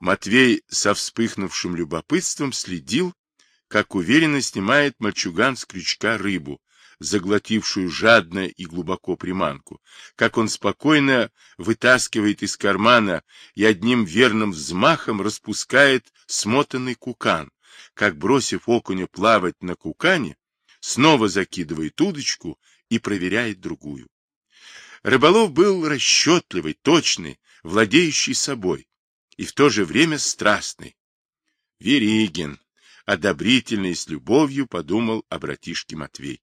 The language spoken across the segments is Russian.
Матвей со вспыхнувшим любопытством следил, как уверенно снимает мальчуган с крючка рыбу, заглотившую жадно и глубоко приманку, как он спокойно вытаскивает из кармана и одним верным взмахом распускает смотанный кукан, как, бросив окуня плавать на кукане, снова закидывает удочку и проверяет другую. Рыболов был расчетливый, точный, владеющий собой и в то же время страстный. Веригин, одобрительно и с любовью подумал о братишке Матвей.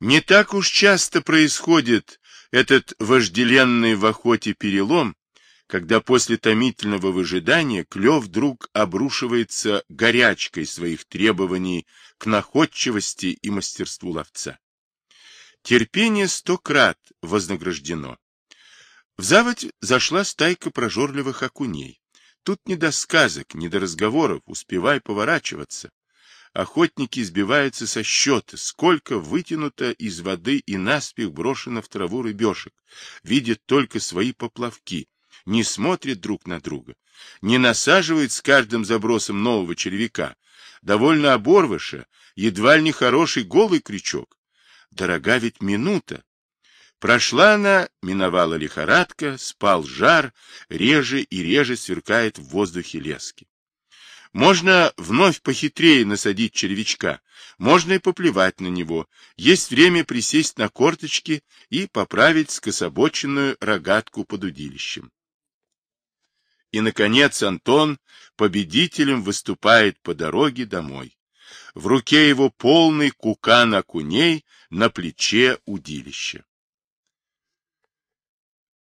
Не так уж часто происходит этот вожделенный в охоте перелом, когда после томительного выжидания клев вдруг обрушивается горячкой своих требований к находчивости и мастерству ловца. Терпение сто крат вознаграждено. В заводь зашла стайка прожорливых окуней. Тут не до сказок, не до разговоров, успевай поворачиваться. Охотники сбиваются со счета, сколько вытянуто из воды и наспех брошено в траву рыбешек, видят только свои поплавки, не смотрят друг на друга, не насаживают с каждым забросом нового червяка, довольно оборвыша, едва ли не хороший голый крючок. Дорога ведь минута. Прошла она, миновала лихорадка, спал жар, реже и реже сверкает в воздухе лески. Можно вновь похитрее насадить червячка, можно и поплевать на него. Есть время присесть на корточки и поправить скособоченную рогатку под удилищем. И, наконец, Антон победителем выступает по дороге домой. В руке его полный кукан окуней, на плече удилище.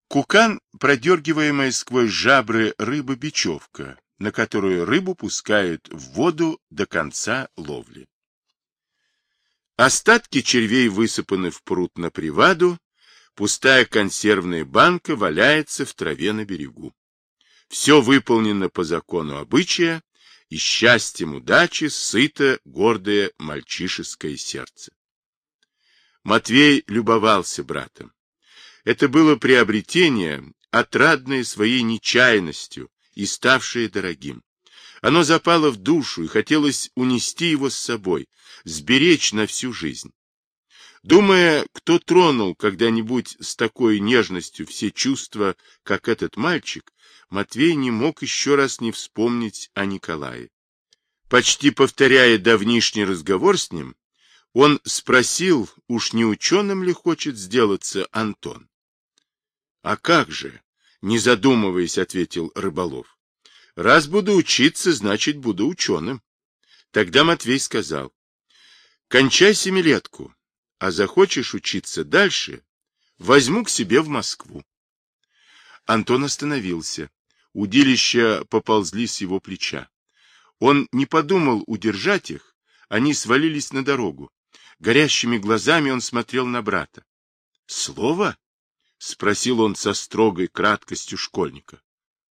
Кукан, продергиваемая сквозь жабры рыба-бечевка, на которую рыбу пускают в воду до конца ловли. Остатки червей высыпаны в пруд на приваду, пустая консервная банка валяется в траве на берегу. Все выполнено по закону обычая, и счастьем удачи сыто гордое мальчишеское сердце. Матвей любовался братом. Это было приобретение, отрадное своей нечаянностью и ставшее дорогим. Оно запало в душу, и хотелось унести его с собой, сберечь на всю жизнь. Думая, кто тронул когда-нибудь с такой нежностью все чувства, как этот мальчик, Матвей не мог еще раз не вспомнить о Николае. Почти повторяя давнишний разговор с ним, он спросил, уж не ученым ли хочет сделаться Антон. — А как же? — не задумываясь, ответил Рыболов. — Раз буду учиться, значит, буду ученым. Тогда Матвей сказал, — кончай семилетку, а захочешь учиться дальше, возьму к себе в Москву. Антон остановился. Удилища поползли с его плеча. Он не подумал удержать их, они свалились на дорогу. Горящими глазами он смотрел на брата. — Слово? — спросил он со строгой краткостью школьника.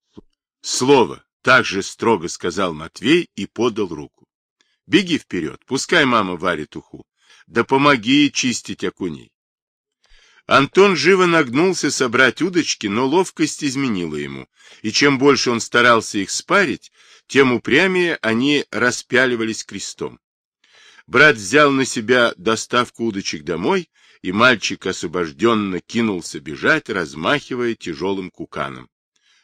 — Слово, — так же строго сказал Матвей и подал руку. — Беги вперед, пускай мама варит уху. Да помоги чистить окуней. Антон живо нагнулся собрать удочки, но ловкость изменила ему, и чем больше он старался их спарить, тем упрямее они распяливались крестом. Брат взял на себя доставку удочек домой, и мальчик освобожденно кинулся бежать, размахивая тяжелым куканом.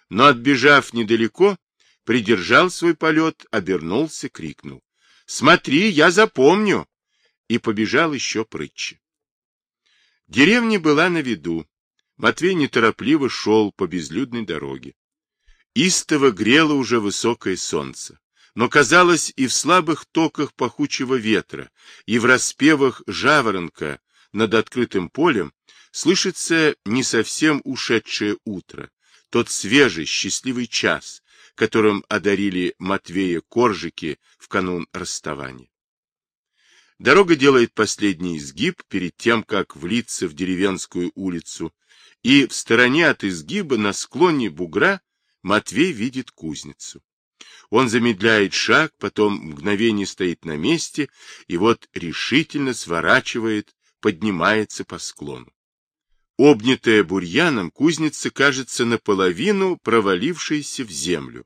Но, отбежав недалеко, придержал свой полет, обернулся, крикнул. — Смотри, я запомню! И побежал еще прытче. Деревня была на виду. Матвей неторопливо шел по безлюдной дороге. Истово грело уже высокое солнце, но, казалось, и в слабых токах пахучего ветра, и в распевах жаворонка над открытым полем слышится не совсем ушедшее утро, тот свежий, счастливый час, которым одарили Матвея коржики в канун расставания. Дорога делает последний изгиб перед тем, как влиться в деревенскую улицу, и в стороне от изгиба на склоне бугра Матвей видит кузницу. Он замедляет шаг, потом мгновение стоит на месте и вот решительно сворачивает, поднимается по склону. Обнятая бурьяном, кузница кажется наполовину провалившейся в землю.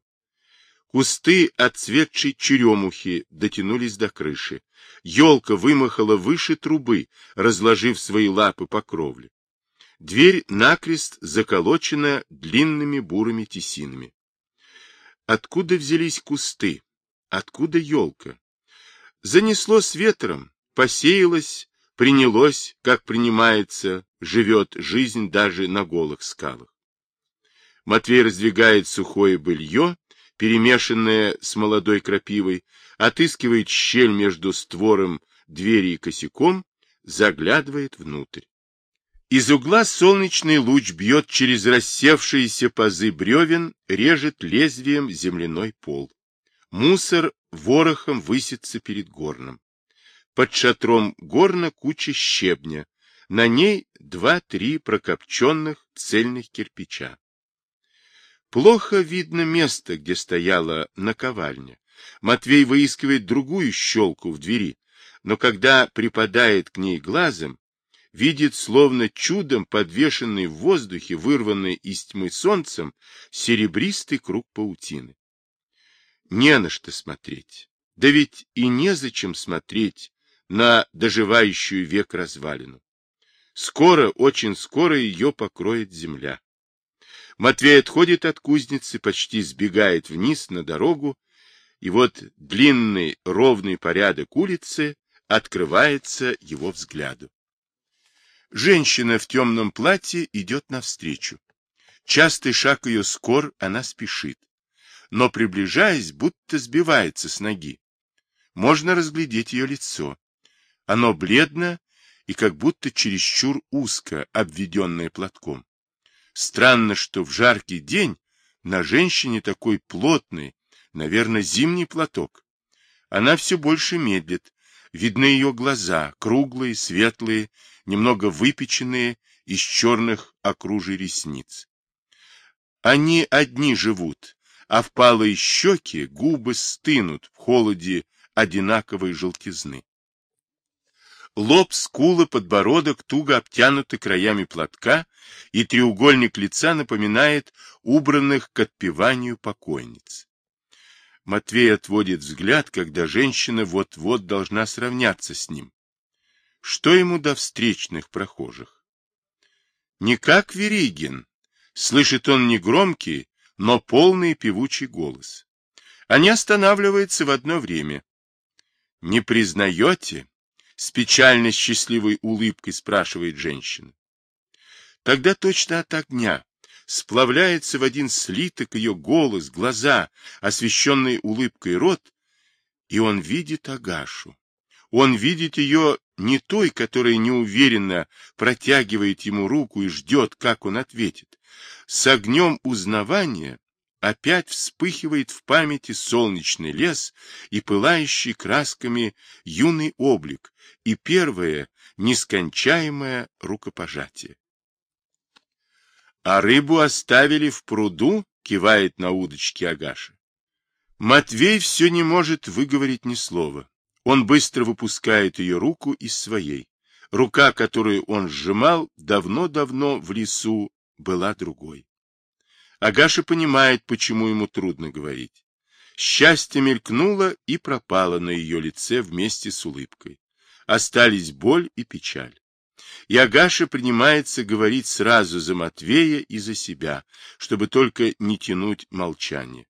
Кусты отцветшей черемухи дотянулись до крыши. Елка вымахала выше трубы, разложив свои лапы по кровле. Дверь накрест заколочена длинными бурыми тесинами. Откуда взялись кусты? Откуда елка? Занесло с ветром, посеялось, принялось, как принимается, живет жизнь даже на голых скалах. Матвей раздвигает сухое былье, перемешанное с молодой крапивой, отыскивает щель между створом двери и косяком, заглядывает внутрь. Из угла солнечный луч бьет через рассевшиеся пазы бревен, режет лезвием земляной пол. Мусор ворохом высится перед горном. Под шатром горна куча щебня, на ней два-три прокопченных цельных кирпича. Плохо видно место, где стояла наковальня. Матвей выискивает другую щелку в двери, но когда припадает к ней глазом, видит словно чудом подвешенный в воздухе, вырванный из тьмы солнцем, серебристый круг паутины. Не на что смотреть. Да ведь и незачем смотреть на доживающую век развалину. Скоро, очень скоро ее покроет земля. Матвей отходит от кузницы, почти сбегает вниз на дорогу, и вот длинный ровный порядок улицы открывается его взгляду. Женщина в темном платье идет навстречу. Частый шаг ее скор, она спешит. Но, приближаясь, будто сбивается с ноги. Можно разглядеть ее лицо. Оно бледно и как будто чересчур узко, обведенное платком. Странно, что в жаркий день на женщине такой плотный, наверное, зимний платок. Она все больше медлит. Видны ее глаза, круглые, светлые, немного выпеченные, из черных окружий ресниц. Они одни живут, а впалые щеки, губы стынут в холоде одинаковой желтизны. Лоб, скулы, подбородок туго обтянуты краями платка, и треугольник лица напоминает убранных к отпеванию покойниц. Матвей отводит взгляд, когда женщина вот-вот должна сравняться с ним. Что ему до встречных прохожих? Не как Веригин. Слышит он негромкий, но полный певучий голос. Они останавливаются в одно время. Не признаете? С печально счастливой улыбкой спрашивает женщина. Тогда точно от огня сплавляется в один слиток ее голос, глаза, освещенные улыбкой рот, и он видит Агашу. Он видит ее не той, которая неуверенно протягивает ему руку и ждет, как он ответит. С огнем узнавания опять вспыхивает в памяти солнечный лес и пылающий красками юный облик, и первое нескончаемое рукопожатие. А рыбу оставили в пруду, кивает на удочке Агаша. Матвей все не может выговорить ни слова. Он быстро выпускает ее руку из своей. Рука, которую он сжимал, давно-давно в лесу была другой. Агаша понимает, почему ему трудно говорить. Счастье мелькнуло и пропало на ее лице вместе с улыбкой. Остались боль и печаль. И Агаша принимается говорить сразу за Матвея и за себя, чтобы только не тянуть молчание.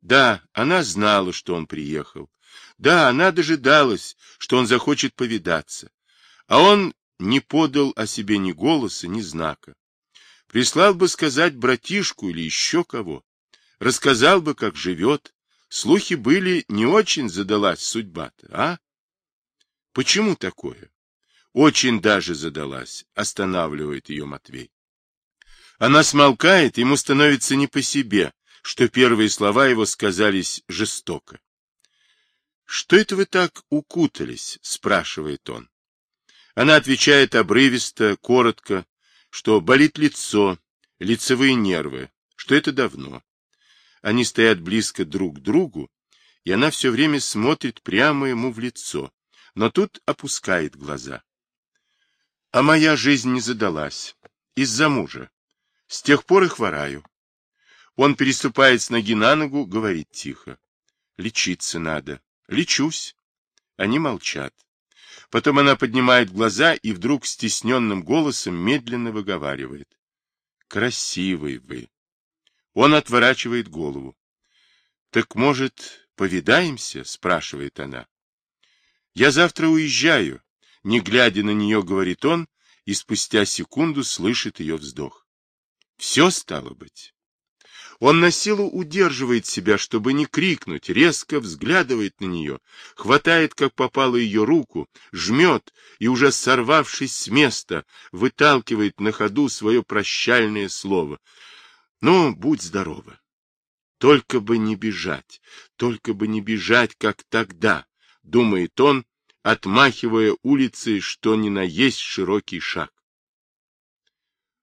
Да, она знала, что он приехал. Да, она дожидалась, что он захочет повидаться. А он не подал о себе ни голоса, ни знака. Прислал бы сказать братишку или еще кого. Рассказал бы, как живет. Слухи были, не очень задалась судьба-то, а? Почему такое? Очень даже задалась, останавливает ее Матвей. Она смолкает, ему становится не по себе, что первые слова его сказались жестоко. «Что это вы так укутались?» — спрашивает он. Она отвечает обрывисто, коротко, что болит лицо, лицевые нервы, что это давно. Они стоят близко друг к другу, и она все время смотрит прямо ему в лицо, но тут опускает глаза. А моя жизнь не задалась. Из-за мужа. С тех пор и хвораю. Он переступает с ноги на ногу, говорит тихо. Лечиться надо. Лечусь. Они молчат. Потом она поднимает глаза и вдруг стесненным голосом медленно выговаривает. Красивый вы. Он отворачивает голову. Так, может, повидаемся? Спрашивает она. Я завтра уезжаю. Не глядя на нее, говорит он, и спустя секунду слышит ее вздох. Все стало быть. Он на силу удерживает себя, чтобы не крикнуть, резко взглядывает на нее, хватает, как попало ее руку, жмет и, уже сорвавшись с места, выталкивает на ходу свое прощальное слово. Ну, будь здорова. Только бы не бежать, только бы не бежать, как тогда, думает он, отмахивая улицей, что ни на есть широкий шаг.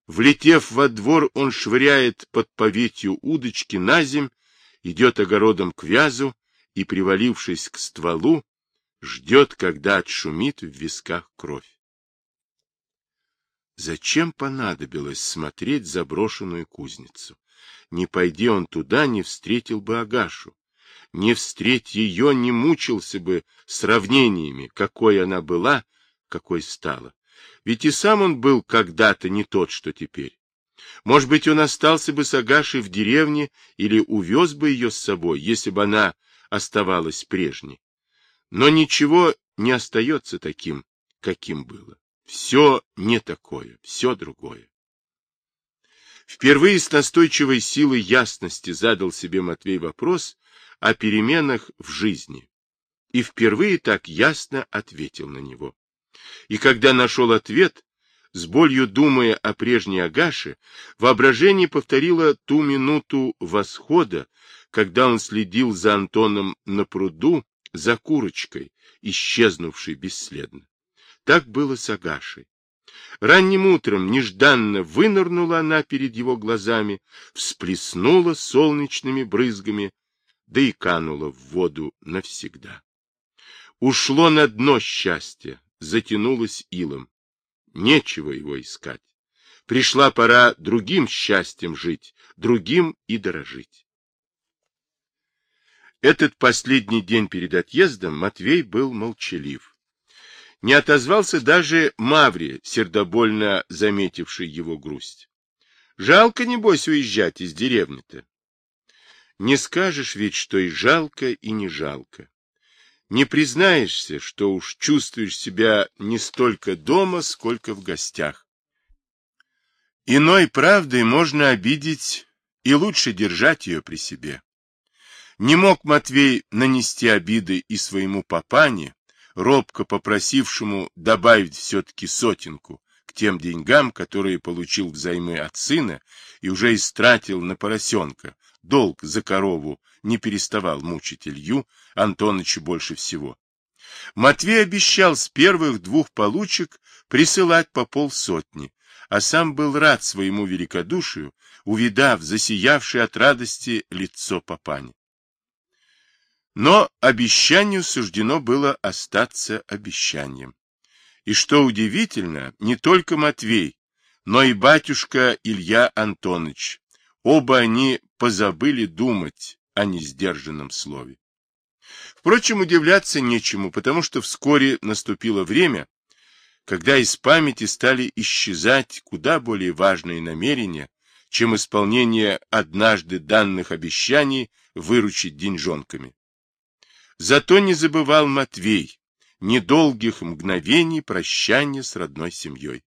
Влетев во двор, он швыряет под поветью удочки на земь, идет огородом к вязу и, привалившись к стволу, ждет, когда отшумит в висках кровь. Зачем понадобилось смотреть заброшенную кузницу? Не пойди он туда, не встретил бы Агашу. Не встреть ее, не мучился бы сравнениями, какой она была, какой стала. Ведь и сам он был когда-то не тот, что теперь. Может быть, он остался бы с Агашей в деревне или увез бы ее с собой, если бы она оставалась прежней. Но ничего не остается таким, каким было. Все не такое, все другое. Впервые с настойчивой силой ясности задал себе Матвей вопрос о переменах в жизни. И впервые так ясно ответил на него. И когда нашел ответ, с болью думая о прежней Агаше, воображение повторило ту минуту восхода, когда он следил за Антоном на пруду, за курочкой, исчезнувшей бесследно. Так было с Агашей. Ранним утром нежданно вынырнула она перед его глазами, всплеснула солнечными брызгами, да и канула в воду навсегда. Ушло на дно счастья, затянулось илом. Нечего его искать. Пришла пора другим счастьем жить, другим и дорожить. Этот последний день перед отъездом Матвей был молчалив. Не отозвался даже Маври, сердобольно заметивший его грусть. Жалко, небось, уезжать из деревни-то. Не скажешь ведь, что и жалко, и не жалко не признаешься, что уж чувствуешь себя не столько дома, сколько в гостях. Иной правдой можно обидеть и лучше держать ее при себе. Не мог Матвей нанести обиды и своему папане, робко попросившему добавить все-таки сотенку к тем деньгам, которые получил взаймы от сына и уже истратил на поросенка, долг за корову не переставал мучить Илью Антонычу больше всего. Матвей обещал с первых двух получек присылать по полсотни, а сам был рад своему великодушию, увидав засиявшее от радости лицо папани. Но обещанию суждено было остаться обещанием. И что удивительно, не только Матвей, но и батюшка Илья Антонович, оба они позабыли думать о несдержанном слове. Впрочем, удивляться нечему, потому что вскоре наступило время, когда из памяти стали исчезать куда более важные намерения, чем исполнение однажды данных обещаний выручить деньжонками. Зато не забывал Матвей недолгих мгновений прощания с родной семьей.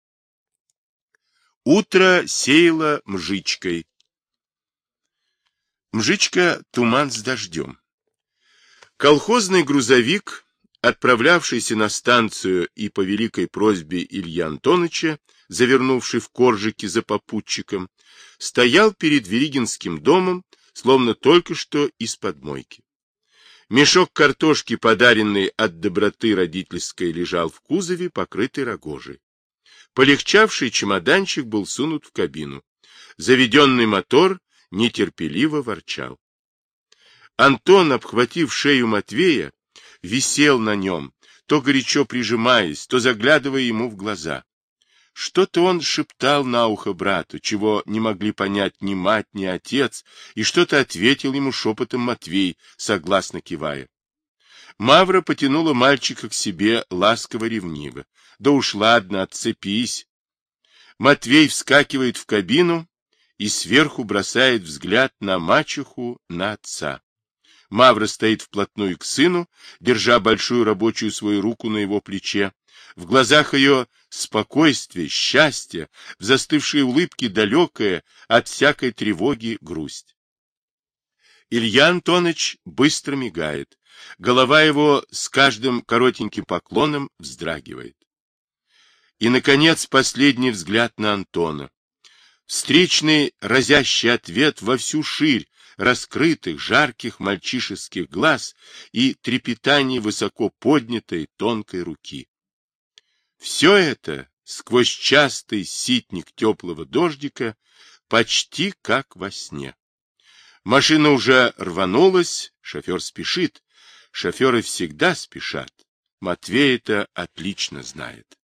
Утро сеяло мжичкой, Мжичка туман с дождем. Колхозный грузовик, отправлявшийся на станцию и по великой просьбе Илья Антоновича, завернувший в коржики за попутчиком, стоял перед Веригинским домом, словно только что из-под мойки. Мешок картошки, подаренный от доброты родительской, лежал в кузове, покрытый рогожей. Полегчавший чемоданчик был сунут в кабину. Заведенный мотор нетерпеливо ворчал. Антон, обхватив шею Матвея, висел на нем, то горячо прижимаясь, то заглядывая ему в глаза. Что-то он шептал на ухо брату, чего не могли понять ни мать, ни отец, и что-то ответил ему шепотом Матвей, согласно кивая. Мавра потянула мальчика к себе ласково-ревниво. Да уж ладно, отцепись. Матвей вскакивает в кабину и сверху бросает взгляд на мачеху, на отца. Мавра стоит вплотную к сыну, держа большую рабочую свою руку на его плече. В глазах ее спокойствие, счастье, в застывшей улыбке далекая от всякой тревоги грусть. Илья Антонович быстро мигает. Голова его с каждым коротеньким поклоном вздрагивает. И, наконец, последний взгляд на Антона. Встречный разящий ответ во всю ширь раскрытых, жарких мальчишеских глаз и трепетание высоко поднятой тонкой руки. Все это сквозь частый ситник теплого дождика почти как во сне. Машина уже рванулась, шофер спешит. Шоферы всегда спешат. Матвей это отлично знает.